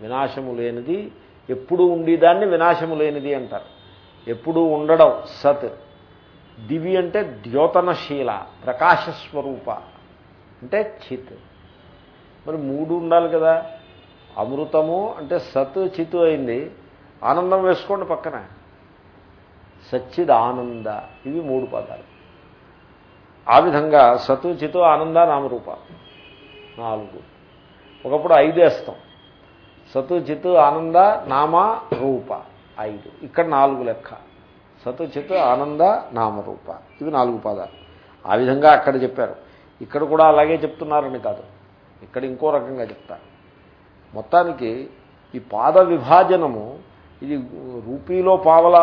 వినాశము లేనిది ఎప్పుడు ఉండేదాన్ని వినాశము లేనిది అంటారు. ఎప్పుడూ ఉండడం సత్. దివి అంటే ద్యోతనశీల ప్రకాశస్వరూప అంటే చిత్. మరి మూడు ఉండాలి కదా. అమృతము అంటే సత్ చిత్ అయింది. ఆనందం వేసుకోండి పక్కన. సచ్చిద్ ఆనంద ఇవి మూడు పదాలు. ఆ విధంగా సతు చితు ఆనంద నామరూప. నాలుగు. ఒకప్పుడు ఐదు వేస్తాం సతు చితు ఆనంద నామ రూప ఐదు. ఇక్కడ నాలుగు లెక్క. సతు ఆనంద నామరూప. ఇవి నాలుగు పాదాలు. ఆ విధంగా అక్కడ చెప్పారు. ఇక్కడ కూడా అలాగే చెప్తున్నారని కాదు. ఇక్కడ ఇంకో రకంగా చెప్తారు మొత్తానికి ఈ పాద విభాజనము ఇది రూపీలో పావలా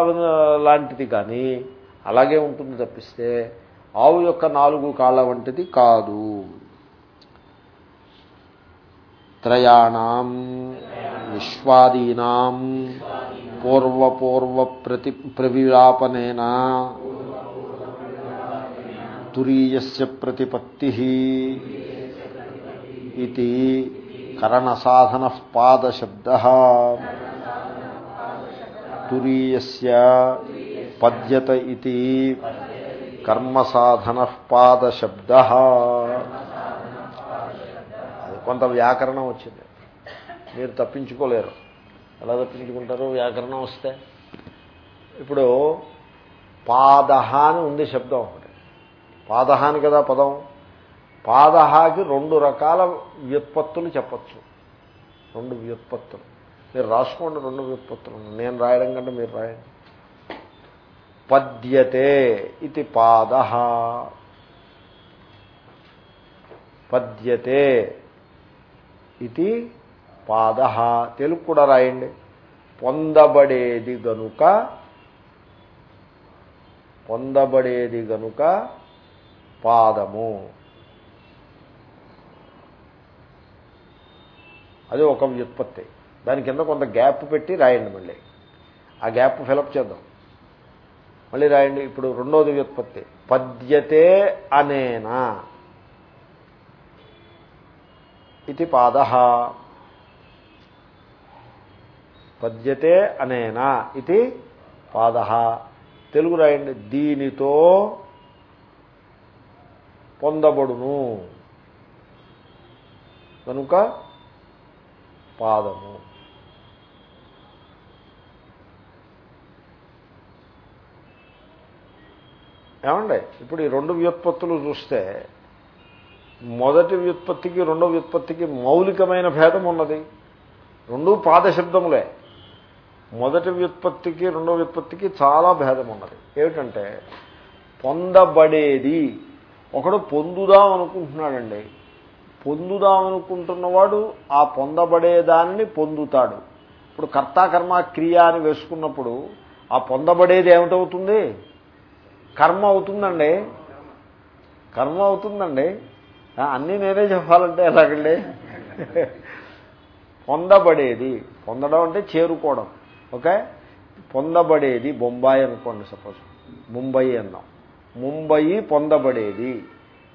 లాంటిది కానీ అలాగే ఉంటుంది తప్పిస్తే ఆవు యొక్క నాలుగు కాళ్ళ వంటిది కాదు. త్రయాణం విశ్వాదీనాం పూర్వపూర్వ ప్రతి ప్రవిలాపనేన తురీయస్య ప్రతిపత్తి ఇది కరణసాధన పాదశబ్ద తురీయస్య పద్యత ఇది కర్మసాధన పాదశబ్ద కొంత వ్యాకరణం వచ్చింది. మీరు తప్పించుకోలేరు. ఎలా తప్పించుకుంటారు? వ్యాకరణం వస్తే. ఇప్పుడు పాదహ అని ఉంది శబ్దం ఒకటి. పాదహ అని కదా పదం? పాదహాకి రెండు రకాల వ్యుత్పత్తులు చెప్పచ్చు. రెండు వ్యుత్పత్తులు. మీరు రాసుకోండి రెండు వ్యుత్పత్తులు. నేను రాయడం కంటే మీరు రాయండి. పద్యతే ఇది పాద పద్యతే ఇది పాద. తెలుగు కూడా రాయండి. పొందబడేది గనుక పొందబడేది గనుక పాదము. అది ఒక వ్యుత్పత్తి. దాని కింద కొంత గ్యాప్ పెట్టి రాయండి మళ్ళీ. ఆ గ్యాప్ ఫిలప్ చేద్దాం. మళ్ళీ రాయండి. ఇప్పుడు రెండోది వ్యుత్పత్తి. పద్యతే అనేనా. ఇది పాద. పద్యతే అనేనా ఇది పాద. తెలుగు రాయండి దీనితో పొందబడును. కనుక పాదము. ఏమండి ఇప్పుడు ఈ రెండు వ్యుత్పత్తులు చూస్తే మొదటి వ్యుత్పత్తికి రెండో వ్యుత్పత్తికి మౌలికమైన భేదం ఉన్నది. రెండు పాదశబ్దములే. మొదటి వ్యుత్పత్తికి రెండో వ్యుత్పత్తికి చాలా భేదం ఉన్నది ఏమిటంటే పొందబడేది. ఒకడు పొందుదాం అనుకుంటున్నాడండి పొందుదాం అనుకుంటున్నవాడు ఆ పొందబడేదాన్ని పొందుతాడు. ఇప్పుడు కర్తాకర్మ క్రియ అని వేసుకున్నప్పుడు ఆ పొందబడేది ఏమిటవుతుంది? కర్మ అవుతుందండి. కర్మ అవుతుందండి. అన్నీ నేనే చెప్పాలంటే ఎలాగండి? పొందబడేది. పొందడం అంటే చేరుకోవడం. ఓకే? పొందబడేది బొంబాయి అనుకోండి సపోజ్. ముంబయి అన్నాం. ముంబయి పొందబడేది.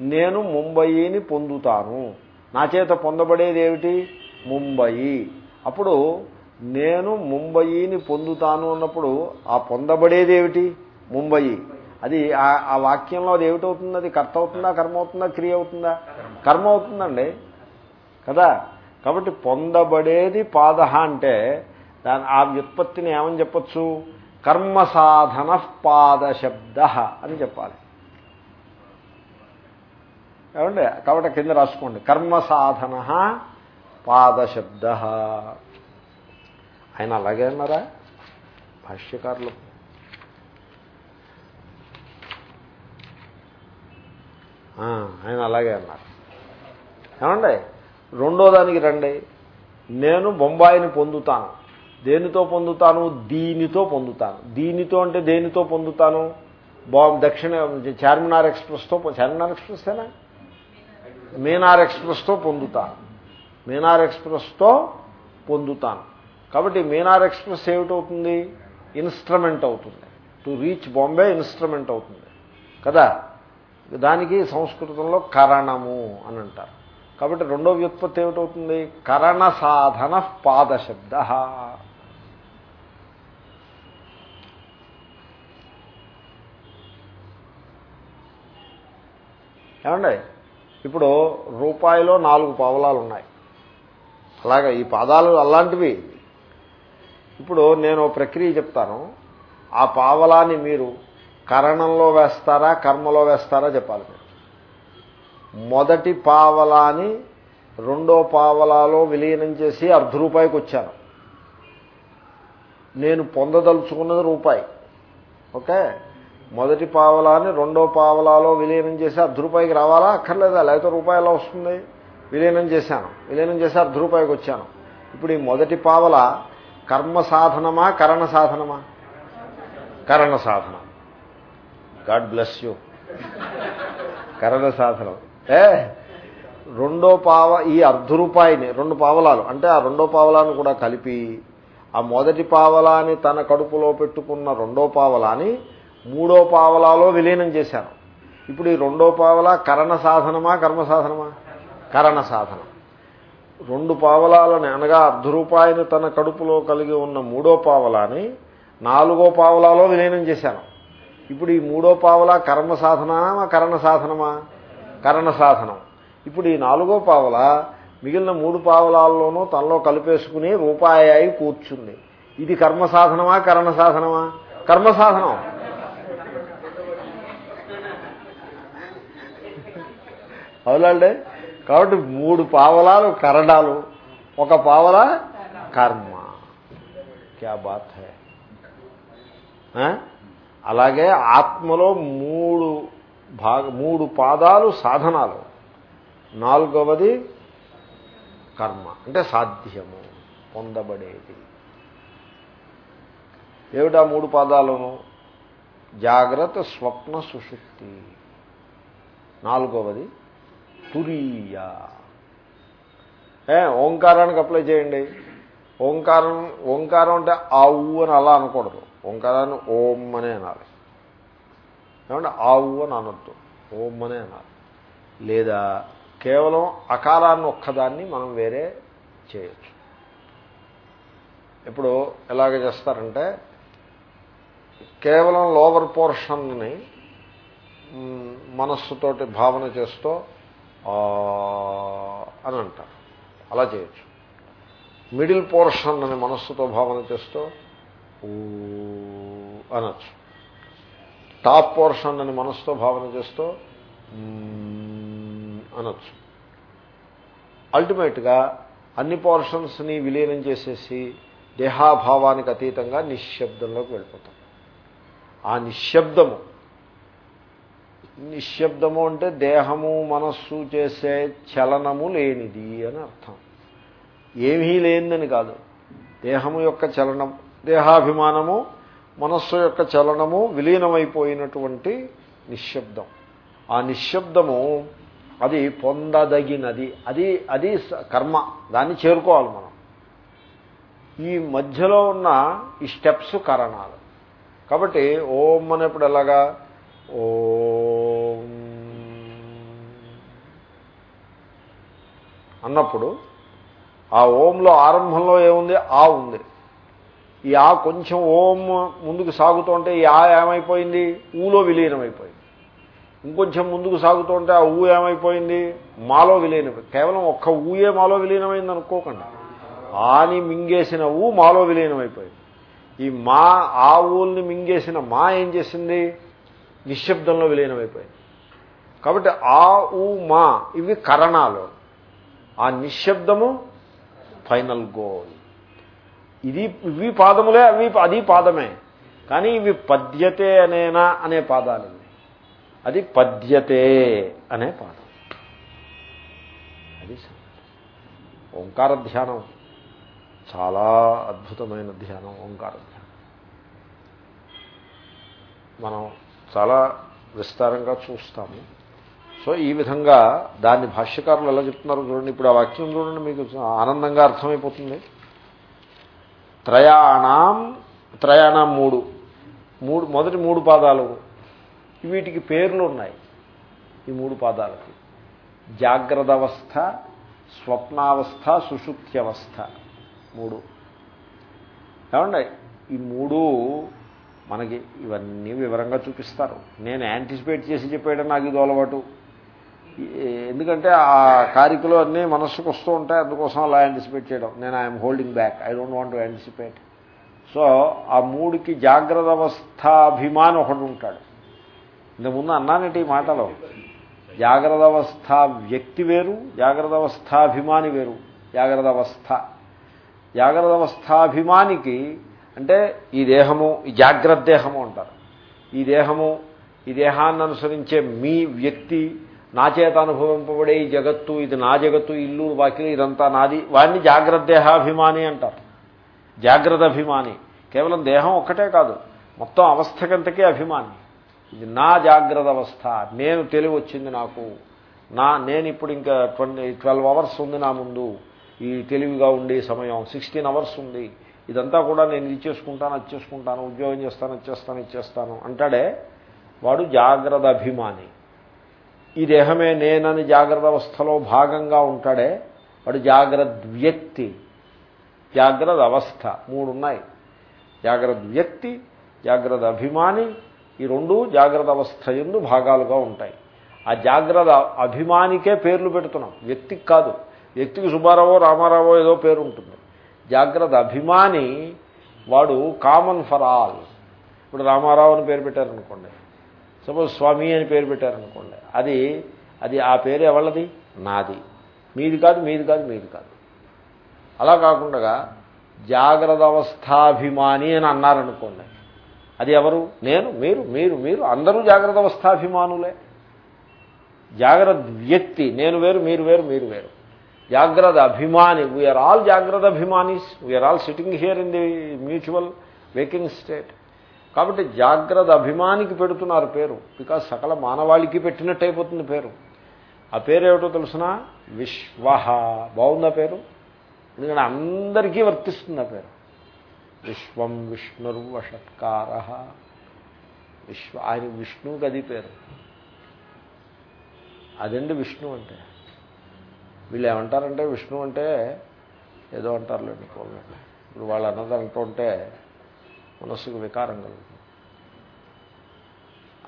నేను ముంబయిని పొందుతాను. నా చేత పొందబడేది ఏమిటి? ముంబయి అప్పుడు నేను ముంబయిని పొందుతాను అన్నప్పుడు ఆ పొందబడేది ఏమిటి? ముంబయి అది ఆ వాక్యంలో అది ఏమిటవుతుంది? అది కర్త అవుతుందా కర్మ అవుతుందా క్రియ అవుతుందా కర్మ అవుతుందండి. కదా? కాబట్టి పొందబడేది పాద అంటే దాని ఆ వ్యుత్పత్తిని ఏమని చెప్పచ్చు? కర్మ సాధన పాదశబ్ద అని చెప్పాలి. ఏమండి? కాబట్టి కింద రాసుకోండి. కర్మ సాధన పాదశబ్ద. ఆయన అలాగే అన్నారా? భాష్యకారులు. ఆయన అలాగే అన్నారు. ఏమండి? రెండో దానికి రండి. నేను బొంబాయిని పొందుతాను. దేనితో పొందుతాను? దీనితో పొందుతాను. దీనితో అంటే దేనితో పొందుతాను? బాంబ్ దక్షిణ చార్మినార్ ఎక్స్ప్రెస్తో చార్మినార్ ఎక్స్ప్రెస్తేనా? మీనార్ ఎక్స్ప్రెస్తో పొందుతాను. మీనార్ ఎక్స్ప్రెస్తో పొందుతాను. కాబట్టి మీనార్ ఎక్స్ప్రెస్ ఏమిటవుతుంది? ఇన్స్ట్రుమెంట్ అవుతుంది. టు రీచ్ బాంబే ఇన్స్ట్రుమెంట్ అవుతుంది. కదా? దానికి సంస్కృతంలో కరణము అని అంటారు. కాబట్టి రెండో వ్యుత్పత్తి ఏమిటవుతుంది? కరణ సాధన పాదశబ్ద. ఏమండి? ఇప్పుడు రూపాయిలో నాలుగు పావలాలు ఉన్నాయి అలాగే ఈ పాదాలు అలాంటివి. ఇప్పుడు నేను ఓ ప్రక్రియ చెప్తాను. ఆ పావలాన్ని మీరు కరణంలో వేస్తారా కర్మలో వేస్తారా చెప్పాలి మీరు. మొదటి పావలాని రెండో పావలాలో విలీనం చేసి అర్ధ రూపాయికి వచ్చాను. నేను పొందదలుచుకున్నది రూపాయి. ఓకే? మొదటి పావలాన్ని రెండో పావలాలో విలీనం చేసి అర్ధ రూపాయికి రావాలా? అక్కర్లేదా? లేకపోతే రూపాయి ఎలా వస్తుంది? విలీనం చేశాను. విలీనం చేసి అర్ధ రూపాయికి వచ్చాను. ఇప్పుడు ఈ మొదటి పావల కర్మ సాధనమా కరణ సాధనమా? కరణ సాధనం. God bless you. కరణ సాధనం. ఏ? రెండో పావ ఈ అర్ధ రూపాయిని రెండు పావలాలు అంటే ఆ రెండో పావలాన్ని కూడా కలిపి ఆ మొదటి పావలాని తన కడుపులో పెట్టుకున్న రెండో పావలాని మూడో పావలాలో విలీనం చేశాను. ఇప్పుడు ఈ రెండో పావల కరణ సాధనమా కర్మ సాధనమా? కరణ సాధనం. రెండు పావలాలని అనగా అర్ధ రూపాయిని తన కడుపులో కలిగి ఉన్న మూడో పావలాని నాలుగో పావలాలో విలీనం చేశాను. ఇప్పుడు ఈ మూడో పావల కర్మ సాధనమా కరణ సాధనమా? కరణ సాధనం. ఇప్పుడు ఈ నాలుగో పావల మిగిలిన మూడు పావలాల్లోనూ తనలో కలిపేసుకుని రూపాయి అయి కూర్చుంది. ఇది కర్మ సాధనమా కరణ సాధనమా? కర్మ సాధనం. అవునండి. కాబట్టి మూడు పావలాలు కరడాలు ఒక పావల కర్మ. క్యా బాత్ హే? అలాగే ఆత్మలో మూడు భాగ మూడు పాదాలు సాధనాలు. నాలుగవది కర్మ. అంటే సాధ్యము పొందబడేది. ఏమిటా మూడు పాదాలను జాగ్రత్త స్వప్న సుశుక్తి నాలుగవది తురీయ. ఏ ఓంకారానికి అప్లై చేయండి. ఓంకారం ఓంకారం అంటే ఆవు అని అలా అనకూడదు. ఓంకారాన్ని ఓం అనే అనాలి. ఏమంటే ఆవు అని అనొద్దు. ఓం అనే అనాలి. లేదా కేవలం అకారాన్ని ఒక్కదాన్ని మనం వేరే చేయొచ్చు. ఇప్పుడు ఎలాగ చేస్తారంటే కేవలం లోవర్ పోర్షన్ని మనస్సుతోటి భావన చేస్తూ అని అంటారు. అలా చేయొచ్చు. మిడిల్ పోర్షన్ అని మనస్సుతో భావన చేస్తూ అనొచ్చు. టాప్ పోర్షన్ అని మనస్సుతో భావన చేస్తూ అనొచ్చు. అల్టిమేట్గా అన్ని పోర్షన్స్ని విలీనం చేసేసి దేహాభావానికి అతీతంగా నిశ్శబ్దంలోకి వెళ్ళిపోతాం. ఆ నిశ్శబ్దము నిశ్శబ్దము అంటే దేహము మనస్సు చేసే చలనము లేనిది అని అర్థం. ఏమీ లేనిదని కాదు. దేహము యొక్క చలనం దేహాభిమానము మనస్సు యొక్క చలనము విలీనమైపోయినటువంటి నిశ్శబ్దం. ఆ నిశ్శబ్దము అది పొందదగినది. అది అది కర్మ. దాన్ని చేరుకోవాలి మనం. ఈ మధ్యలో ఉన్న ఈ స్టెప్స్ కరణాలు. కాబట్టి ఓం అనేప్పుడు ఎలాగా? ఓ అన్నప్పుడు ఆ ఓంలో ఆరంభంలో ఏముంది? ఆ ఉంది. ఈ ఆ కొంచెం ఓం ముందుకు సాగుతుంటే ఈ ఆ ఏమైపోయింది? ఊలో విలీనమైపోయింది. ఇంకొంచెం ముందుకు సాగుతుంటే ఆ ఊ ఏమైపోయింది? మాలో విలీనమైంది కేవలం ఒక్క ఊయే మాలో విలీనమైంది అనుకోకండి. ఆని మింగేసిన ఊ మాలో విలీనమైపోయింది. ఈ మా ఆ ఊల్ని మింగేసిన మా ఏం చేసింది? నిశ్శబ్దంలో విలీనమైపోయింది. కాబట్టి ఆ ఊ మా ఇవి కరణాలు. ఆ నిశ్శబ్దము ఫైనల్ గోల్. ఇది ఇవి పాదములే అవి అది పాదమే. కానీ ఇవి పద్యతే అనేనా అనే పాదాలు అది పద్యతే అనే పాదం. అది ఓంకార ధ్యానం. చాలా అద్భుతమైన ధ్యానం ఓంకార ధ్యానం. మనం చాలా విస్తారంగా చూస్తాము. సో ఈ విధంగా దాన్ని భాష్యకారులు ఎలా చెప్తున్నారో చూడండి. ఇప్పుడు ఆ వాక్యం చూడండి మీకు ఆనందంగా అర్థమైపోతుంది. త్రయాణం త్రయాణం మూడు. మూడు మొదటి మూడు పాదాలు. వీటికి పేర్లు ఉన్నాయి. ఈ మూడు పాదాలకి. జాగ్రత్త అవస్థ స్వప్నావస్థ సుషుప్త్యవస్థ. మూడు. ఏమండి? ఈ మూడు మనకి ఇవన్నీ వివరంగా చూపిస్తారు. నేను యాంటిసిపేట్ చేసి చెప్పేయడం నాకు ఇది అలవాటు ఎందుకంటే ఆ కారికలు అన్నీ మనస్సుకు వస్తూ ఉంటాయి అందుకోసం అలా యాంటిసిపేట్ చేయడం. నేను I'm holding back I don't want to anticipate so ఆ మూడుకి జాగ్రత్త అవస్థాభిమాని ఒకడు ఉంటాడు. ఇంతకుముందు అన్నానంటే ఈ మాటలో? జాగ్రత్త అవస్థ వ్యక్తి వేరు జాగ్రత్త అవస్థాభిమాని వేరు. జాగ్రత్త అవస్థ. జాగ్రత్త అవస్థాభిమానికి అంటే ఈ దేహము ఈ జాగ్రత్త దేహము అంటారు. ఈ దేహము ఈ దేహాన్ని అనుసరించే మీ వ్యక్తి నా చేత అనుభవింపబడే ఈ జగత్తు ఇది నా జగత్తు ఇల్లు వాకిలు ఇదంతా నాది. వాడిని జాగ్రత్త దేహాభిమాని అంటారు. జాగ్రత్త అభిమాని. కేవలం దేహం ఒక్కటే కాదు మొత్తం అవస్థకంతకే అభిమాని. ఇది నా జాగ్రత్త అవస్థ. నేను తెలివి వచ్చింది నాకు. నా నేను ఇప్పుడు ఇంకా ట్వంటీ ట్వెల్వ్ అవర్స్ ఉంది నా ముందు. ఈ తెలివిగా ఉండే సమయం సిక్స్టీన్ అవర్స్ ఉంది. ఇదంతా కూడా నేను ఇది చేసుకుంటాను అది చేసుకుంటాను ఉద్యోగం చేస్తాను అది చేస్తాను ఇది చేస్తాను. అంటాడే వాడు జాగ్రత్త అభిమాని. ఈ దేహమే నేనని జాగ్రత్త అవస్థలో భాగంగా ఉంటాడే వాడు జాగ్రత్త వ్యక్తి. జాగ్రత్త అవస్థ. మూడు ఉన్నాయి జాగ్రత్త వ్యక్తి జాగ్రత్త అభిమాని ఈ రెండు జాగ్రత్త అవస్థ ఎందు భాగాలుగా ఉంటాయి. ఆ జాగ్రత్త అభిమానికే పేర్లు పెడుతున్నాం. వ్యక్తికి కాదు. వ్యక్తికి సుబ్బారావో రామారావో ఏదో పేరు ఉంటుంది. జాగ్రత్త అభిమాని వాడు కామన్ ఫర్ ఆల్. ఇప్పుడు రామారావు అని పేరు పెట్టారనుకోండి. సపోజ్ స్వామి అని పేరు పెట్టారనుకోండి అది అది ఆ పేరు ఎవళ్ళది? నాది. మీది కాదు మీది కాదు మీది కాదు. అలా కాకుండా జాగ్రత్త అవస్థాభిమాని అని అన్నారనుకోండి అది ఎవరు? నేను మీరు మీరు మీరు అందరూ జాగ్రత్త అవస్థాభిమానులే. జాగ్రత్త వ్యక్తి నేను వేరు మీరు వేరు మీరు వేరు. జాగ్రత్త అభిమాని వీఆర్ ఆల్ జాగ్రత్త అభిమానీస్ we are all sitting here in the mutual waking state కాబట్టి జాగ్రత్త అభిమానికి పెడుతున్నారు పేరు. బికాజ్ సకల మానవాళికి పెట్టినట్టు అయిపోతుంది పేరు. ఆ పేరు ఏమిటో తెలుసిన? విశ్వహ. బాగుందా పేరు? ఎందుకంటే అందరికీ వర్తిస్తుంది ఆ పేరు. విశ్వం విష్ణుర్వషత్కార విశ్వ ఆయన విష్ణువుకి అది పేరు. అదండి విష్ణు అంటే? వీళ్ళు ఏమంటారంటే విష్ణు అంటే ఏదో అంటారులేండి పోలేండి ఇప్పుడు వాళ్ళు అన్నది అంటుంటే మనస్సుకు వికారం కలుగుతుంది.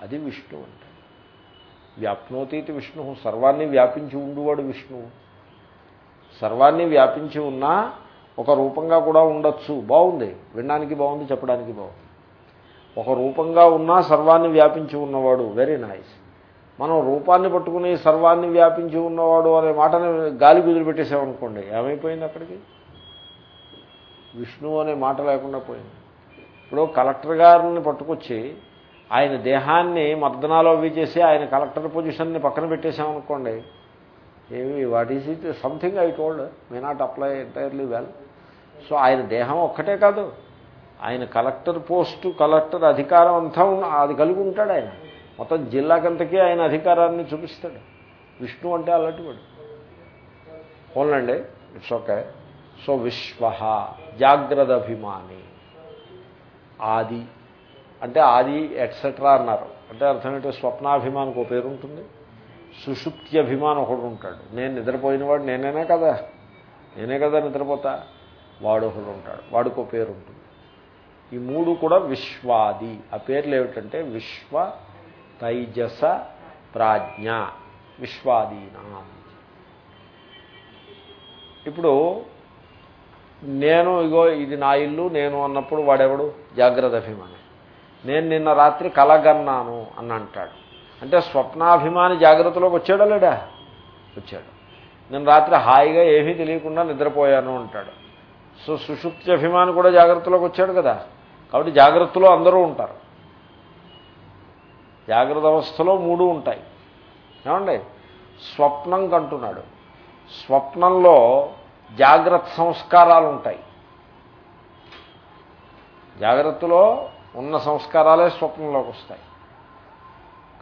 అది విష్ణు అంటే. వ్యాప్నోతీతి విష్ణు సర్వాన్ని వ్యాపించి ఉండువాడు విష్ణువు సర్వాన్ని వ్యాపించి ఉన్నా ఒక రూపంగా కూడా ఉండొచ్చు. బాగుంది. వినడానికి బాగుంది చెప్పడానికి బాగుంది. ఒక రూపంగా ఉన్నా సర్వాన్ని వ్యాపించి ఉన్నవాడు. వెరీ నైస్ మనం రూపాన్ని పట్టుకుని సర్వాన్ని వ్యాపించి ఉన్నవాడు అనే మాటని గాలి కుదిరిపెట్టేసామనుకోండి ఏమైపోయింది అక్కడికి? విష్ణువు అనే మాట లేకుండా పోయింది. ఇప్పుడు కలెక్టర్ గారిని పట్టుకొచ్చి ఆయన దేహాన్ని మర్దనాలు అవి చేసి ఆయన కలెక్టర్ పొజిషన్ని పక్కన పెట్టేశామనుకోండి ఏమి what is it? Something I told may not apply entirely well. So ఆయన దేహం ఒక్కటే కాదు ఆయన కలెక్టర్ పోస్టు కలెక్టర్ అధికారం అంతా అది కలిగి ఉంటాడు ఆయన. మొత్తం జిల్లాకంతకీ ఆయన అధికారాన్ని చూపిస్తాడు. విష్ణు అంటే అలాంటి వాడు ఓన్లండి ఇట్స్ ఓకే. సో విశ్వ జాగ్రత్త అభిమాని ఆది. అంటే ఆది ఎట్సెట్రా అన్నారు. అంటే అర్థం ఏంటంటే స్వప్నాభిమానికి ఒక పేరు ఉంటుంది. సుషుప్తి అభిమానం ఒకడు ఉంటాడు. నేను నిద్రపోయినవాడు నేనేనా కదా. నేనే కదా నిద్రపోతా. వాడు ఒకడు ఉంటాడు. వాడికి ఒక పేరు ఉంటుంది. ఈ మూడు కూడా విశ్వాది. ఆ పేర్లు ఏమిటంటే విశ్వ తైజస ప్రాజ్ఞ. విశ్వాదీనా. ఇప్పుడు నేను ఇగో ఇది నా ఇల్లు నేను అన్నప్పుడు వాడెవడు? జాగ్రత్త అభిమాని. నేను నిన్న రాత్రి కలగన్నాను అని అంటాడు. అంటే స్వప్నాభిమాని జాగ్రత్తలోకి వచ్చాడా లేడా? వచ్చాడు. నేను రాత్రి హాయిగా ఏమీ తెలియకుండా నిద్రపోయాను అంటాడు. సో సుషుప్తి అభిమాని కూడా జాగ్రత్తలోకి వచ్చాడు కదా. కాబట్టి జాగ్రత్తలో అందరూ ఉంటారు. జాగ్రత్త అవస్థలో మూడు ఉంటాయి. ఏమండి? స్వప్నం కంటున్నాడు. స్వప్నంలో జాగ్రత్త సంస్కారాలు ఉంటాయి జాగ్రత్తలో ఉన్న సంస్కారాలే స్వప్నంలోకి వస్తాయి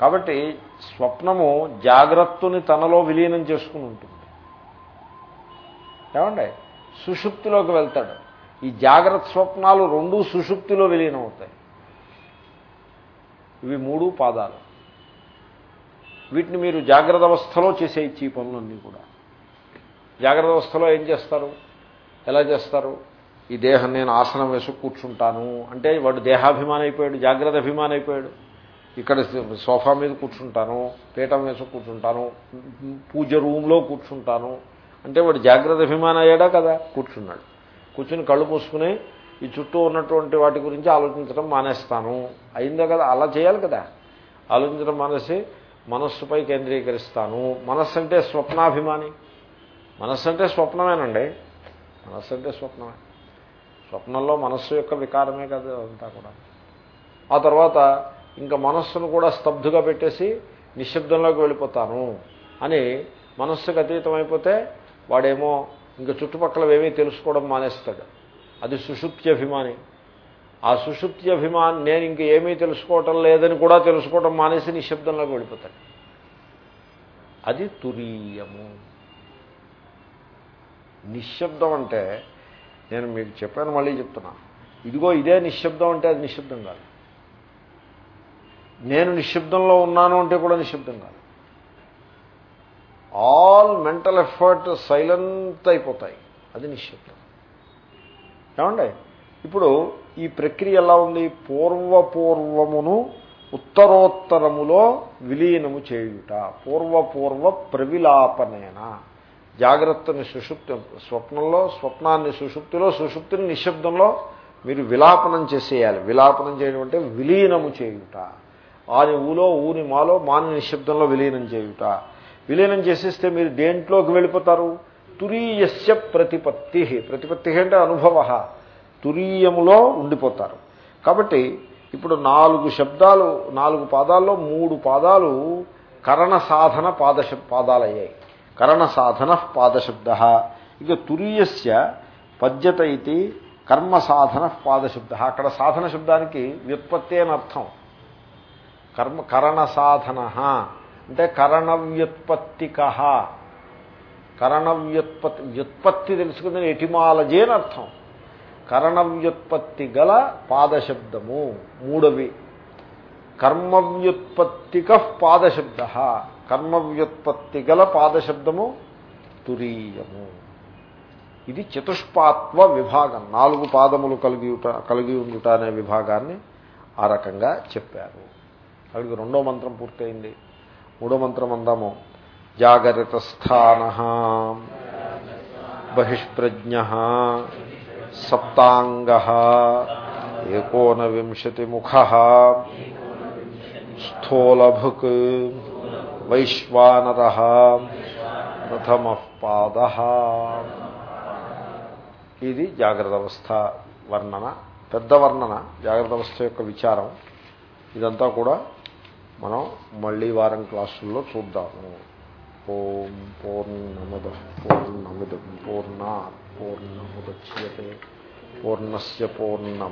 కాబట్టి స్వప్నము జాగ్రత్తని తనలో విలీనం చేసుకుని ఉంటుంది. ఏమండి? సుషుప్తిలోకి వెళ్తాడు. ఈ జాగ్రత్త స్వప్నాలు రెండూ సుషుప్తిలో విలీనం అవుతాయి ఇవి మూడు పాదాలు. వీటిని మీరు జాగ్రత్త అవస్థలో చేసే ఇచ్చి పనులన్నీ కూడా. జాగ్రత్త అవస్థలో ఏం చేస్తారు? ఎలా చేస్తారు? ఈ దేహం నేను ఆసనం వేసి కూర్చుంటాను. అంటే వాడు దేహాభిమాని అయిపోయాడు జాగ్రత్త అభిమానం అయిపోయాడు. ఇక్కడ సోఫా మీద కూర్చుంటాను పీఠం వేసి కూర్చుంటాను పూజ రూమ్లో కూర్చుంటాను. అంటే వాడు జాగ్రత్త అభిమానం అయ్యాడా కదా? కూర్చున్నాడు. కూర్చుని కళ్ళు మూసుకుని ఈ చుట్టూ ఉన్నటువంటి వాటి గురించి ఆలోచించడం మానేస్తాను. అయిందో కదా? అలా చేయాలి కదా. ఆలోచించడం మానేసి మనస్సుపై కేంద్రీకరిస్తాను. మనస్సు అంటే స్వప్నాభిమాని. మనస్సు అంటే స్వప్నమేనండి. మనస్సు అంటే స్వప్నమే. స్వప్నంలో మనస్సు యొక్క వికారమే కదా అంతా కూడా. ఆ తర్వాత ఇంకా మనస్సును కూడా స్తబ్దుగా పెట్టేసి నిశ్శబ్దంలోకి వెళ్ళిపోతాను అని మనస్సుకు అతీతమైపోతే వాడేమో ఇంకా చుట్టుపక్కల ఏమీ తెలుసుకోవడం మానేస్తాడు. అది సుషుప్తి అభిమాని. ఆ సుషుప్తి అభిమాని నేను ఇంక ఏమీ తెలుసుకోవటం లేదని కూడా తెలుసుకోవడం మానేసి నిశ్శబ్దంలోకి వెళ్ళిపోతాడు. అది తురీయము. నిశ్శబ్దం అంటే నేను మీకు చెప్పాను మళ్ళీ చెప్తున్నా. ఇదిగో ఇదే నిశ్శబ్దం అంటే అది నిశ్శబ్దం కాదు. నేను నిశ్శబ్దంలో ఉన్నాను అంటే కూడా నిశ్శబ్దం కాదు. ఆల్ మెంటల్ ఎఫర్ట్ సైలెంట్ అయిపోతాయి. అది నిశ్శబ్దం. ఏమండి? ఇప్పుడు ఈ ప్రక్రియ ఎలా ఉంది? పూర్వపూర్వమును ఉత్తరోత్తరములో విలీనము చేయుట. పూర్వపూర్వ ప్రవిలాపనేనా? జాగ్రత్తని సుషుప్తి స్వప్నంలో స్వప్నాన్ని సుషుప్తిలో సుషుప్తిని నిశ్శబ్దంలో మీరు విలాపనం చేసేయాలి. విలాపనం చేయడం అంటే విలీనము చేయుట. ఆని ఊలో ఊని మాలో మాని నిశ్శబ్దంలో విలీనం చేయుట. విలీనం చేసేస్తే మీరు దేంట్లోకి వెళ్ళిపోతారు? తురీయస్య ప్రతిపత్తి. ప్రతిపత్తి అంటే అనుభవ. తురీయములో ఉండిపోతారు. కాబట్టి ఇప్పుడు నాలుగు శబ్దాలు నాలుగు పాదాల్లో మూడు పాదాలు కరణ సాధన పాద పాదాలయ్యాయి. కరణ సాధన పాదశబ్ద. ఇక తురీయస్య పద్యత ఇది కర్మ సాధన పాదశబ్ద. అక్కడ సాధన శబ్దానికి వ్యుత్పత్తి అని అర్థం. కర్మ కరణ సాధన అంటే కరణ వ్యుత్పత్తిక కరణ వ్యుత్పత్తి వ్యుత్పత్తి తెలుసుకుందని ఎటిమాలజీ అని అర్థం. కరణ వ్యుత్పత్తి గల పాదశబ్దము. మూడవి కర్మ వ్యుత్పత్తిక పాదశబ్ద. కర్మ వ్యుత్పత్తి గల పాదశబ్దము తురీయము. ఇది చతుష్పాత్వ విభాగం. నాలుగు పాదములు కలిగియుట కలిగి ఉండుట అనే విభాగాన్ని ఆ రకంగా చెప్పారు. అక్కడికి రెండో మంత్రం పూర్తయింది. మూడో మంత్రం అందాము. జాగరిత స్థాన బహిష్ప్రజ్ఞ సప్తాంగ ఏకోనవింశతిముఖ స్థూలభుక్ వైశ్వానర ప్రథమ పాద ఇది జాగ్రత్త అవస్థ వర్ణన పెద్ద వర్ణన జాగ్రత్త అవస్థ యొక్క విచారం. ఇదంతా కూడా మనం మళ్ళీ వారం క్లాసుల్లో చూద్దాము. ఓం పూర్ణముద పూర్ణముదం పూర్ణ పూర్ణముద్యతే పూర్ణస్ పూర్ణం